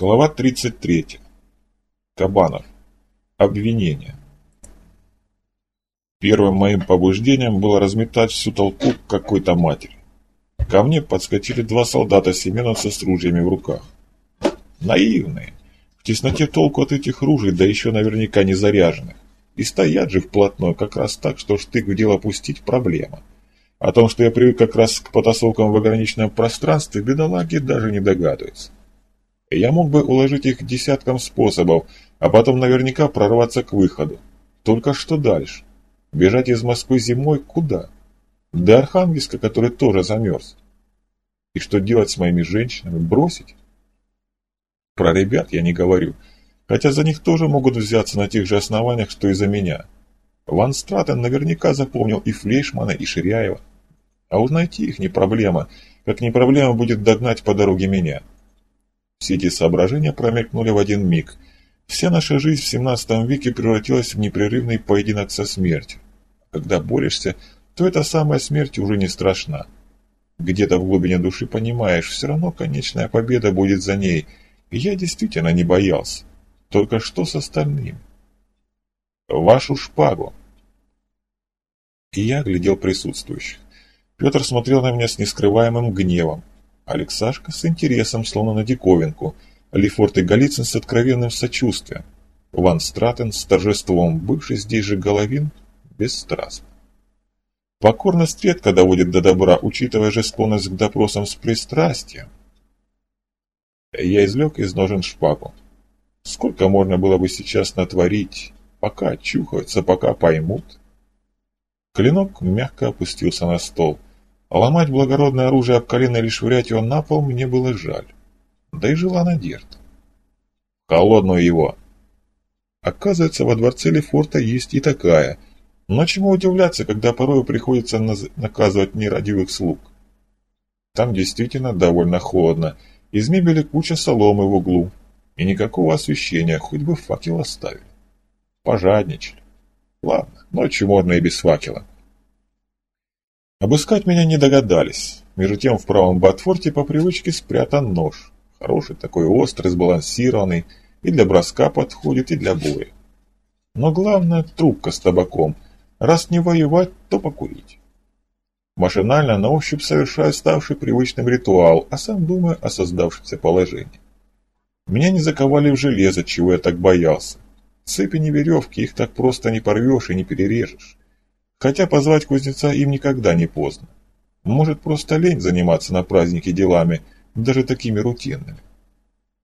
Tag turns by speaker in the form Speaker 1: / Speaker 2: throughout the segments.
Speaker 1: Глава 33. Кабанов. Обвинение. Первым моим побуждением было разметать всю толпу к какой-то матери. Ко мне подскочили два солдата-семеновца с ружьями в руках. Наивные. В тесноте толку от этих ружей, да еще наверняка не заряженных. И стоят же вплотную как раз так, что штык в дело пустить проблема. О том, что я привык как раз к потасовкам в ограниченном пространстве, бедолаги даже не догадываются. Я мог бы уложить их десятком способов, а потом наверняка прорваться к выходу. Только что дальше? Бежать из Москвы зимой куда? До Архангельска, который тоже замерз. И что делать с моими женщинами? Бросить? Про ребят я не говорю, хотя за них тоже могут взяться на тех же основаниях, что и за меня. Ван Стратен наверняка запомнил и Флейшмана, и Ширяева. А уж найти их не проблема, как не проблема будет догнать по дороге меня. Все эти соображения промелькнули в один миг. Вся наша жизнь в 17 веке превратилась в непрерывный поединок со смертью. Когда борешься, то эта самая смерть уже не страшна. Где-то в глубине души понимаешь, все равно конечная победа будет за ней. И я действительно не боялся. Только что с остальным? Вашу шпагу. И я глядел присутствующих. Петр смотрел на меня с нескрываемым гневом. Алексашка с интересом, словно на диковинку, Лефорт и Голицын с откровенным сочувствием, Ван Стратен с торжеством, бывший здесь же Головин, бесстрастно. Покорность редко доводит до добра, учитывая же склонность к допросам с пристрастием. Я извлек из ножен шпагу. Сколько можно было бы сейчас натворить, пока чухаются, пока поймут? Клинок мягко опустился на стол. Ломать благородное оружие об колено или швырять его на пол мне было жаль. Да и жила надежда. Холодную его. Оказывается, во дворце Лефорта есть и такая. Но чему удивляться, когда порой приходится наказывать нерадивых слуг? Там действительно довольно холодно. Из мебели куча соломы в углу. И никакого освещения, хоть бы факел оставили. Пожадничали. Ладно, ночью можно и без факела. Обыскать меня не догадались. Между тем в правом ботфорте по привычке спрятан нож. Хороший такой, острый, сбалансированный. И для броска подходит, и для боя. Но главное – трубка с табаком. Раз не воевать, то покурить. Машинально на ощупь совершаю ставший привычным ритуал, а сам думаю о создавшемся положении. Меня не заковали в железо, чего я так боялся. Цепи не веревки, их так просто не порвешь и не перережешь. Хотя позвать кузнеца им никогда не поздно. Может, просто лень заниматься на празднике делами, даже такими рутинными.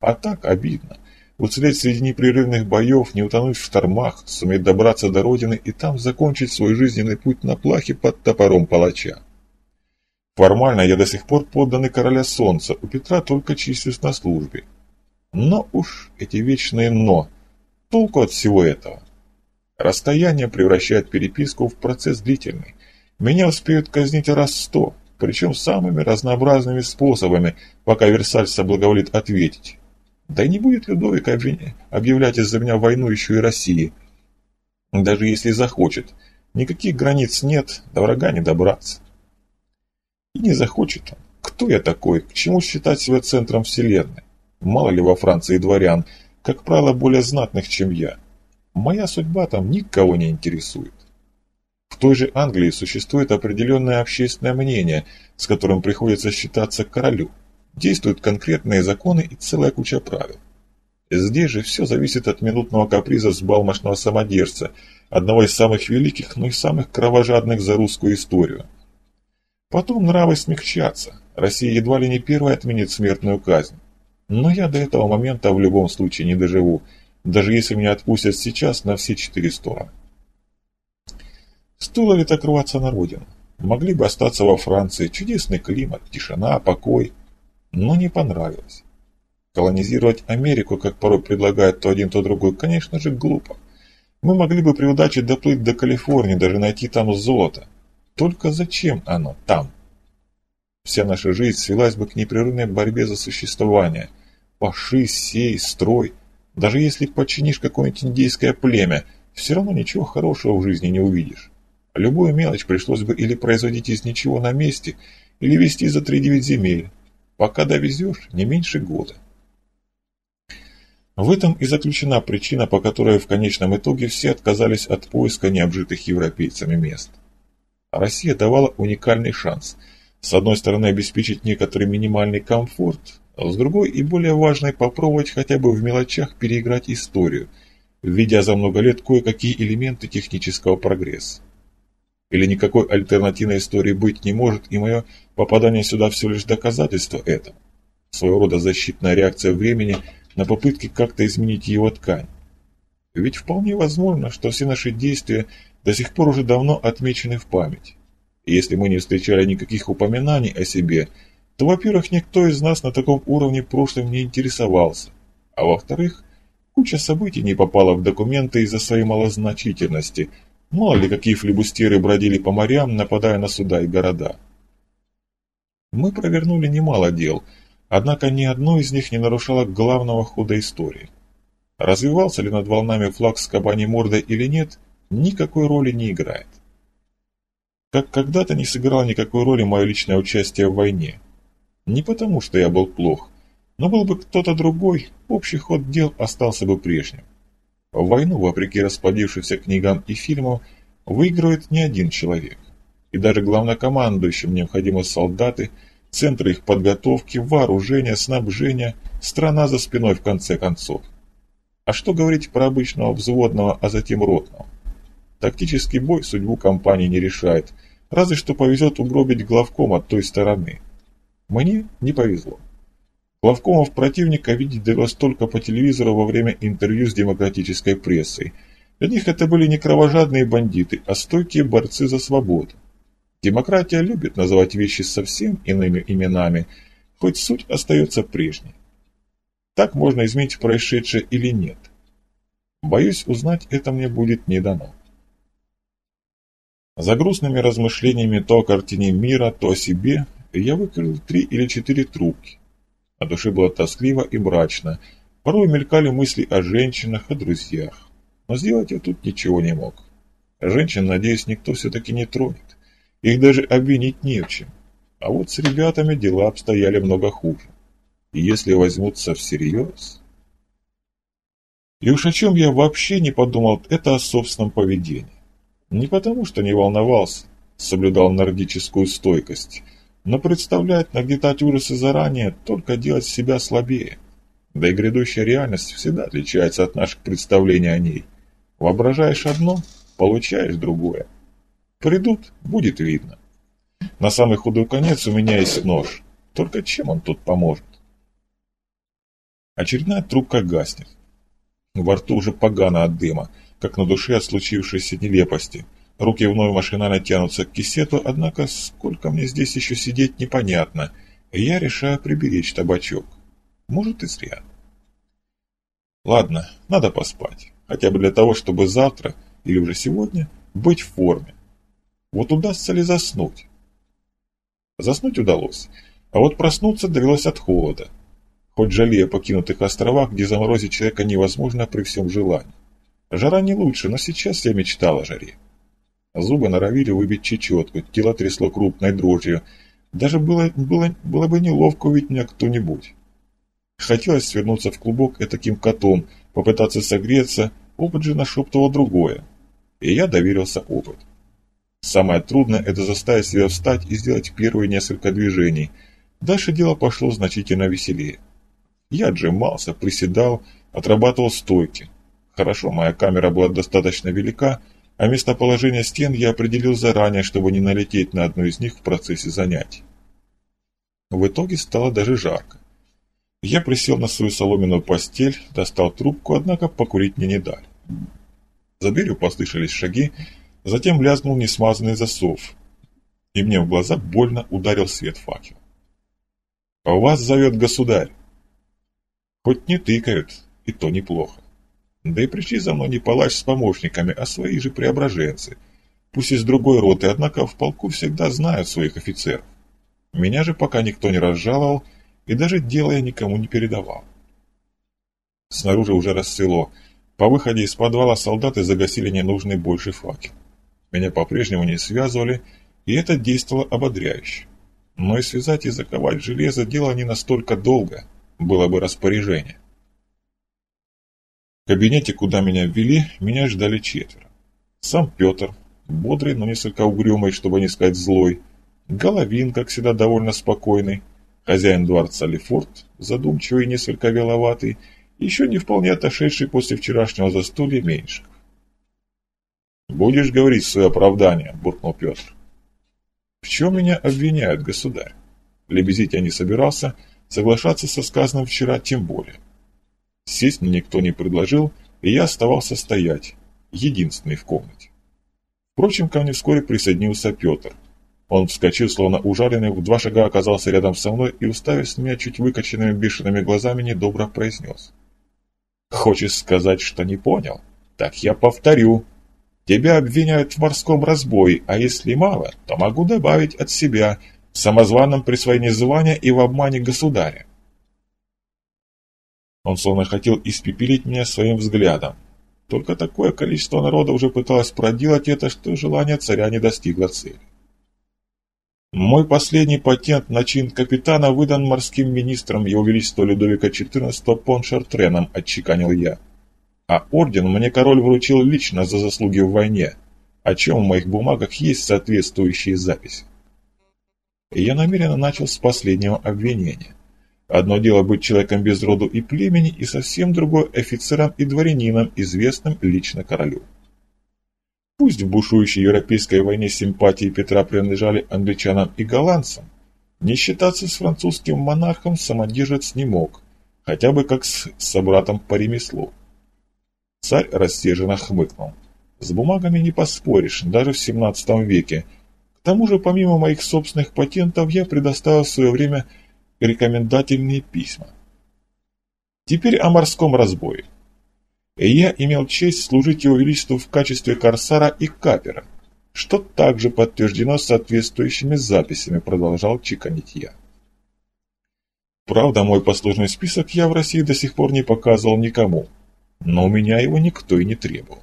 Speaker 1: А так обидно. Уцелеть среди непрерывных боев, не утонуть в штормах, суметь добраться до родины и там закончить свой жизненный путь на плахе под топором палача. Формально я до сих пор подданный короля солнца, у Петра только числюсь на службе. Но уж эти вечные «но». Толку от всего этого. Расстояние превращает переписку в процесс длительный. Меня успеют казнить раз сто, причем самыми разнообразными способами, пока Версаль соблаговолит ответить. Да и не будет Людовик объявлять из-за меня войну еще и России. Даже если захочет. Никаких границ нет, до врага не добраться. И не захочет он. Кто я такой? К чему считать себя центром вселенной? Мало ли во Франции дворян, как правило, более знатных, чем я. Моя судьба там никого не интересует. В той же Англии существует определенное общественное мнение, с которым приходится считаться королю. Действуют конкретные законы и целая куча правил. Здесь же все зависит от минутного каприза сбалмошного самодержца, одного из самых великих, но и самых кровожадных за русскую историю. Потом нравы смягчатся. Россия едва ли не первая отменит смертную казнь. Но я до этого момента в любом случае не доживу, даже если меня отпустят сейчас на все четыре стороны. Стоило ли так рваться на родину? Могли бы остаться во Франции, чудесный климат, тишина, покой. Но не понравилось. Колонизировать Америку, как порой предлагают то один, то другой, конечно же, глупо. Мы могли бы при удаче доплыть до Калифорнии, даже найти там золото. Только зачем оно там? Вся наша жизнь свелась бы к непрерывной борьбе за существование. Паши, сей, строй – даже если подчинишь какое-нибудь индейское племя, все равно ничего хорошего в жизни не увидишь. Любую мелочь пришлось бы или производить из ничего на месте, или вести за три девять земель. Пока довезешь, не меньше года. В этом и заключена причина, по которой в конечном итоге все отказались от поиска необжитых европейцами мест. Россия давала уникальный шанс. С одной стороны, обеспечить некоторый минимальный комфорт, с другой и более важной попробовать хотя бы в мелочах переиграть историю, введя за много лет кое-какие элементы технического прогресса. Или никакой альтернативной истории быть не может, и мое попадание сюда всего лишь доказательство этого. Своего рода защитная реакция времени на попытки как-то изменить его ткань. Ведь вполне возможно, что все наши действия до сих пор уже давно отмечены в память. И если мы не встречали никаких упоминаний о себе, то, во-первых, никто из нас на таком уровне прошлым не интересовался, а во-вторых, куча событий не попала в документы из-за своей малозначительности – Мало ли, какие флебустеры бродили по морям, нападая на суда и города. Мы провернули немало дел, однако ни одно из них не нарушало главного хода истории. Развивался ли над волнами флаг с кабаней мордой или нет, никакой роли не играет. Как когда-то не сыграло никакой роли мое личное участие в войне. Не потому, что я был плох, но был бы кто-то другой, общий ход дел остался бы прежним. Войну, вопреки расплодившимся книгам и фильмам, выигрывает не один человек. И даже главнокомандующим необходимы солдаты, центры их подготовки, вооружения, снабжения, страна за спиной в конце концов. А что говорить про обычного взводного, а затем ротного? Тактический бой судьбу компании не решает, разве что повезет угробить главком от той стороны. Мне не повезло. Главкомов противника видеть довелось только по телевизору во время интервью с демократической прессой. Для них это были не кровожадные бандиты, а стойкие борцы за свободу. Демократия любит называть вещи совсем иными именами, хоть суть остается прежней. Так можно изменить происшедшее или нет. Боюсь, узнать это мне будет не дано. За грустными размышлениями то о картине мира, то о себе я выкрыл три или четыре трубки. На душе было тоскливо и мрачно. Порой мелькали мысли о женщинах, о друзьях. Но сделать я тут ничего не мог. Женщин, надеюсь, никто все-таки не тронет. Их даже обвинить не в чем. А вот с ребятами дела обстояли много хуже. И если возьмутся всерьез... И уж о чем я вообще не подумал, это о собственном поведении. Не потому, что не волновался, соблюдал нордическую стойкость – но представлять, нагнетать ужасы заранее, только делать себя слабее. Да и грядущая реальность всегда отличается от наших представлений о ней. Воображаешь одно, получаешь другое. Придут, будет видно. На самый худой конец у меня есть нож. Только чем он тут поможет? Очередная трубка гаснет. Во рту уже погано от дыма, как на душе от случившейся нелепости – Руки вновь машинально тянутся к кисету, однако сколько мне здесь еще сидеть непонятно, и я решаю приберечь табачок. Может и зря. Ладно, надо поспать. Хотя бы для того, чтобы завтра, или уже сегодня, быть в форме. Вот удастся ли заснуть? Заснуть удалось, а вот проснуться довелось от холода. Хоть жалея покинутых островах, где заморозить человека невозможно при всем желании. Жара не лучше, но сейчас я мечтал о жаре. Зубы норовили выбить чечетку, тело трясло крупной дрожью. Даже было, было, было бы неловко увидеть меня кто-нибудь. Хотелось свернуться в клубок таким котом, попытаться согреться, опыт же нашептывал другое. И я доверился опыту. Самое трудное – это заставить себя встать и сделать первые несколько движений. Дальше дело пошло значительно веселее. Я отжимался, приседал, отрабатывал стойки. Хорошо, моя камера была достаточно велика – а местоположение стен я определил заранее, чтобы не налететь на одну из них в процессе занятий. В итоге стало даже жарко. Я присел на свою соломенную постель, достал трубку, однако покурить мне не дали. За дверью послышались шаги, затем лязнул несмазанный засов, и мне в глаза больно ударил свет факел. «А вас зовет государь!» Хоть не тыкают, и то неплохо. Да и пришли за мной не палач с помощниками, а свои же преображенцы. Пусть из другой роты, однако в полку всегда знают своих офицеров. Меня же пока никто не разжаловал, и даже дело я никому не передавал. Снаружи уже расцвело. По выходе из подвала солдаты загасили ненужный больше факел. Меня по-прежнему не связывали, и это действовало ободряюще. Но и связать и заковать железо дело не настолько долго, было бы распоряжение. Кабинете, куда меня ввели, меня ждали четверо. Сам Петр, бодрый, но несколько угрюмый, чтобы не сказать злой, Головин, как всегда, довольно спокойный, хозяин дворца Лефорт, задумчивый и несколько веловатый, еще не вполне отошедший после вчерашнего застолья Меньшиков. «Будешь говорить свое оправдание», — буркнул Петр. «В чем меня обвиняют, государь?» Лебезить я не собирался, соглашаться со сказанным вчера тем более. Сесть мне никто не предложил, и я оставался стоять, единственный в комнате. Впрочем, ко мне вскоре присоединился Петр. Он вскочил, словно ужаленный, в два шага оказался рядом со мной и, уставив на меня чуть выкоченными бешеными глазами, недобро произнес. «Хочешь сказать, что не понял? Так я повторю. Тебя обвиняют в морском разбое, а если мало, то могу добавить от себя в самозваном присвоении звания и в обмане государя. Он словно хотел испепелить меня своим взглядом. Только такое количество народа уже пыталось проделать это, что желание царя не достигло цели. Мой последний патент на чин капитана выдан морским министром Его Величества Людовика XIV Поншартреном, отчеканил я. А орден мне король вручил лично за заслуги в войне, о чем в моих бумагах есть соответствующие записи. Я намеренно начал с последнего обвинения. Одно дело быть человеком без роду и племени, и совсем другое офицером и дворянином, известным лично королю. Пусть в бушующей европейской войне симпатии Петра принадлежали англичанам и голландцам, не считаться с французским монархом самодержец не мог, хотя бы как с собратом по ремеслу. Царь рассерженно хмыкнул. С бумагами не поспоришь, даже в 17 веке. К тому же, помимо моих собственных патентов, я предоставил в свое время рекомендательные письма. Теперь о морском разбое. Я имел честь служить его величеству в качестве корсара и капера, что также подтверждено соответствующими записями, продолжал чеканить я. Правда, мой послужный список я в России до сих пор не показывал никому, но у меня его никто и не требовал.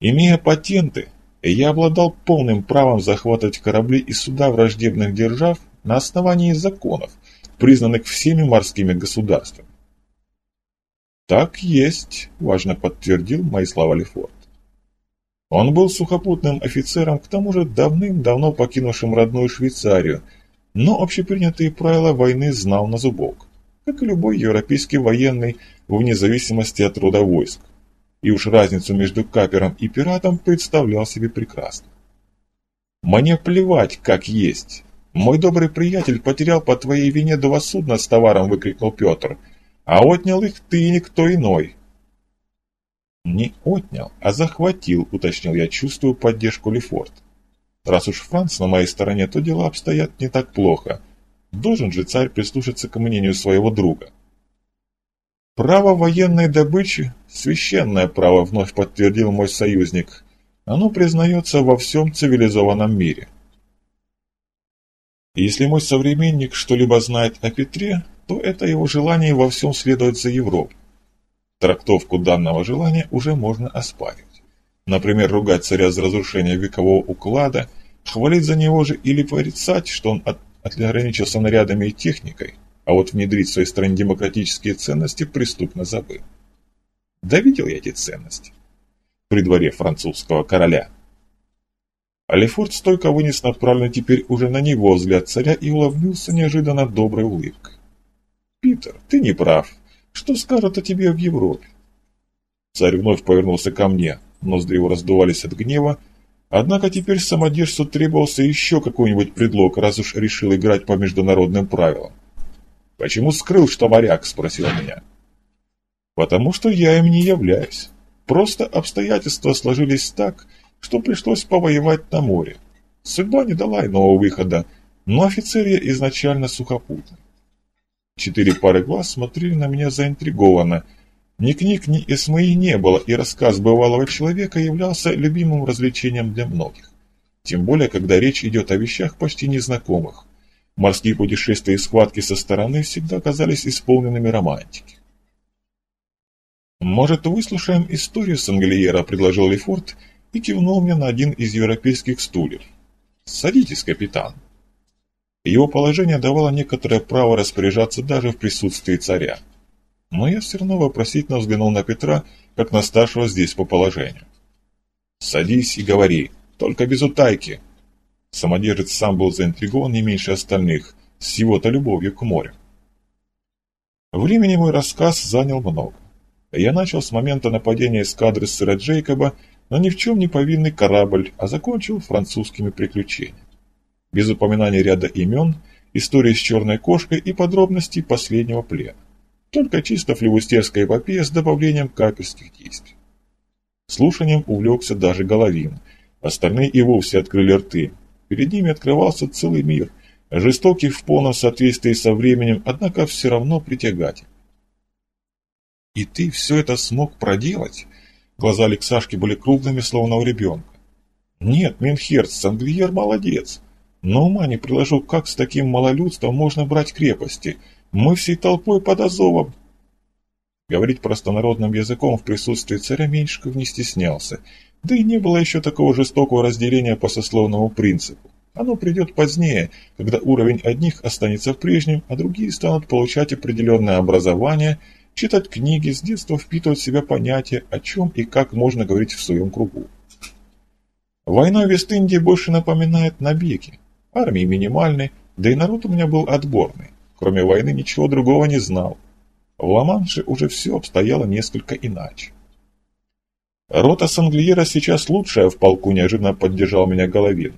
Speaker 1: Имея патенты, я обладал полным правом захватывать корабли и суда враждебных держав на основании законов, признанных всеми морскими государствами. «Так есть», – важно подтвердил мои слова Лефорт. Он был сухопутным офицером, к тому же давным-давно покинувшим родную Швейцарию, но общепринятые правила войны знал на зубок, как и любой европейский военный, вне зависимости от рода войск. И уж разницу между капером и пиратом представлял себе прекрасно. «Мне плевать, как есть. «Мой добрый приятель потерял по твоей вине два судна с товаром», — выкрикнул Петр. «А отнял их ты и никто иной». «Не отнял, а захватил», — уточнил я, чувствую поддержку Лефорт. «Раз уж Франц на моей стороне, то дела обстоят не так плохо. Должен же царь прислушаться к мнению своего друга». «Право военной добычи – священное право», – вновь подтвердил мой союзник. «Оно признается во всем цивилизованном мире». Если мой современник что-либо знает о Петре, то это его желание во всем следовать за Европой. Трактовку данного желания уже можно оспаривать. Например, ругать царя за разрушение векового уклада, хвалить за него же или порицать, что он от, ограничился нарядами и техникой, а вот внедрить в своей стране демократические ценности преступно забыл. Да видел я эти ценности при дворе французского короля. Алифорд стойко вынес направленный теперь уже на него взгляд царя и улыбнулся неожиданно доброй улыбкой. «Питер, ты не прав. Что скажут о тебе в Европе?» Царь вновь повернулся ко мне, ноздри его раздувались от гнева, однако теперь самодержцу требовался еще какой-нибудь предлог, раз уж решил играть по международным правилам. «Почему скрыл, что моряк?» – спросил меня. «Потому что я им не являюсь. Просто обстоятельства сложились так, что пришлось повоевать на море. Судьба не дала иного выхода, но офицер я изначально сухопутный. Четыре пары глаз смотрели на меня заинтригованно. Ни книг, ни СМИ не было, и рассказ бывалого человека являлся любимым развлечением для многих. Тем более, когда речь идет о вещах почти незнакомых. Морские путешествия и схватки со стороны всегда казались исполненными романтики. «Может, выслушаем историю Санглиера?» – предложил Лефорт – и кивнул мне на один из европейских стульев. «Садитесь, капитан». Его положение давало некоторое право распоряжаться даже в присутствии царя. Но я все равно вопросительно взглянул на Петра, как на старшего здесь по положению. «Садись и говори, только без утайки». Самодержец сам был заинтригован не меньше остальных, с его-то любовью к морю. Времени мой рассказ занял много. Я начал с момента нападения эскадры сэра Джейкоба на ни в чем не повинный корабль, а закончил французскими приключениями. Без упоминания ряда имен, истории с черной кошкой и подробностей последнего плена. Только чисто флевустерская эпопея с добавлением капельских действий. Слушанием увлекся даже Головин. Остальные и вовсе открыли рты. Перед ними открывался целый мир, жестокий в полном соответствии со временем, однако все равно притягатель. «И ты все это смог проделать?» Глаза Алексашки были круглыми, словно у ребенка. «Нет, Минхерц, Санглиер молодец. Но ума не приложу, как с таким малолюдством можно брать крепости. Мы всей толпой под Азовом». Говорить простонародным языком в присутствии царя Меньшиков не стеснялся, да и не было еще такого жестокого разделения по сословному принципу. Оно придет позднее, когда уровень одних останется прежним, а другие станут получать определенное образование – читать книги, с детства впитывать в себя понятия, о чем и как можно говорить в своем кругу. Война в Вест-Индии больше напоминает набеги. Армии минимальной, да и народ у меня был отборный. Кроме войны ничего другого не знал. В Ла-Манше уже все обстояло несколько иначе. Рота Санглиера сейчас лучшая в полку, неожиданно поддержал меня Головин.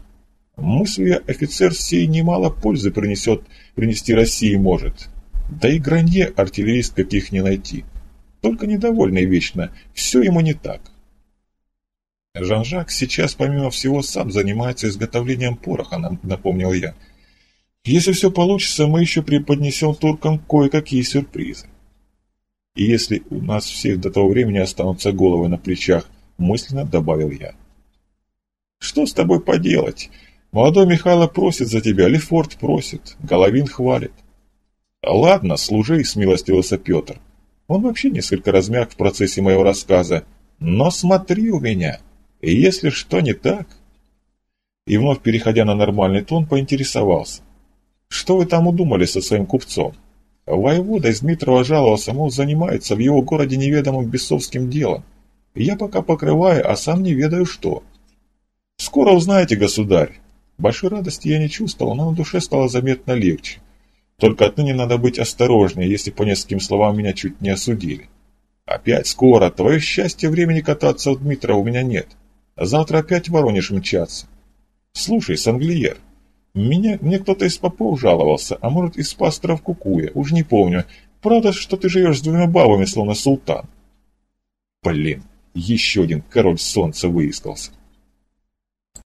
Speaker 1: Мысль офицер сей немало пользы принесет, принести России может. Да и Гранье артиллерист каких не найти. Только недовольный вечно, все ему не так. Жан-Жак сейчас, помимо всего, сам занимается изготовлением пороха, напомнил я. Если все получится, мы еще преподнесем туркам кое-какие сюрпризы. И если у нас всех до того времени останутся головы на плечах, мысленно добавил я. Что с тобой поделать? Молодой Михайло просит за тебя, Лефорт просит, Головин хвалит. «Ладно, служи», — смилостивился Петр. Он вообще несколько размяк в процессе моего рассказа. «Но смотри у меня, если что не так...» И вновь, переходя на нормальный тон, поинтересовался. «Что вы там удумали со своим купцом?» Воевода из Дмитрова жаловался, мол, занимается в его городе неведомым бесовским делом. Я пока покрываю, а сам не ведаю что. Скоро узнаете, государь. Большой радости я не чувствовал, но на душе стало заметно легче. Только отныне надо быть осторожнее, если по нескольким словам меня чуть не осудили. Опять скоро, твое счастье времени кататься у Дмитра у меня нет. А завтра опять в Воронеж мчаться. Слушай, Санглиер, меня, мне кто-то из попов жаловался, а может из пасторов Кукуя, уж не помню. Правда, что ты живешь с двумя бабами, словно султан. Блин, еще один король солнца выискался.